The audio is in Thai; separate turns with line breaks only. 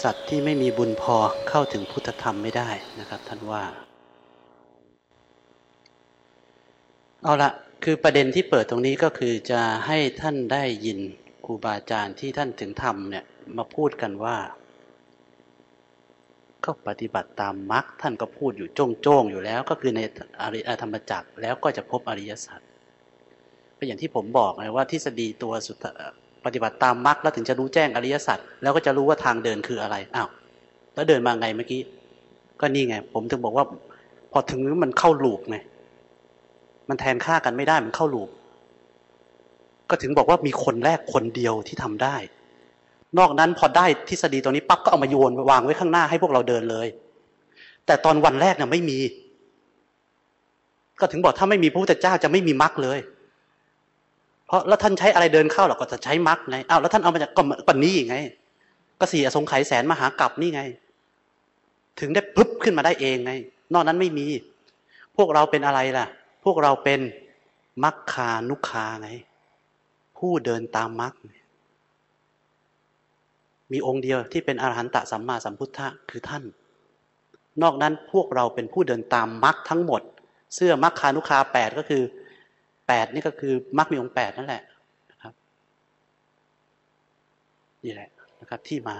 สัตว์ที่ไม่มีบุญพอเข้าถึงพุทธธรรมไม่ได้นะครับ ท่านว่า เอาละคือประเด็นที่เปิดตรงนี้ก็คือจะให้ท่านได้ยินครูบาอาจารย์ที่ท่านถึงธรรมเนี่ยมาพูดกันว่า ก็ปฏิบัติตามมรรคท่านก็พูดอยู่โจ้งๆอยู่แล้ว ก็คือในอริยธรรมจักรแล้วก็จะพบอริยสัจก็อย่างที่ผมบอกเลยว่าทฤษฎีตัวสุด ปฏิบัติตามมรรคแล้วถึงจะรู้แจ้งอริยสัจแล้วก็จะรู้ว่าทางเดินคืออะไรอ้าวแล้วเดินมาไงเมื่อกี้ ก็นี่ไง ผมถึงบอกว่า พอถึงมันเข้าลูกไงมันแทนค่ากันไม่ได้มันเข้าลูกก็ถึงบอกว่ามีคนแรกคนเดียวที่ทำได้ นอกนั้นพอได้ทฤษฎีตัวนี้ปั๊บก็เอามาโยนวางไว้ข้างหน้าให้พวกเราเดินเลย แต่ตอนวันแรกเนี่ยไม่มี ก็ถึงบอกถ้าไม่มีพระพุทธเจ้าจะไม่มีมรรคเลย เพราะแล้วท่านใช้อะไรเดินเข้าหรอก็จะใช้มรรคไงอ้าวแล้วท่านเอามาจากก็ปนี้ไง ก็สี่อสงไขยแสนมหากรัปนี่ไง ถึงได้ปุ๊บขึ้นมาได้เองไง นอกนั้นไม่มี พวกเราเป็นอะไรล่ะ พวกเราเป็นมัคคานุคาไง ผู้เดินตามมรรคมีองค์เดียวที่เป็นอรหันตสัมมาสัมพุทธะคือท่าน นอกนั้นพวกเราเป็นผู้เดินตามมรรคทั้งหมด เสื้อมรรคานุคาแปดก็คือ แปดนี่ก็คือมรรคมีองค์แปดนั่นแหละนะครับ นี่แหละนะครับที่มา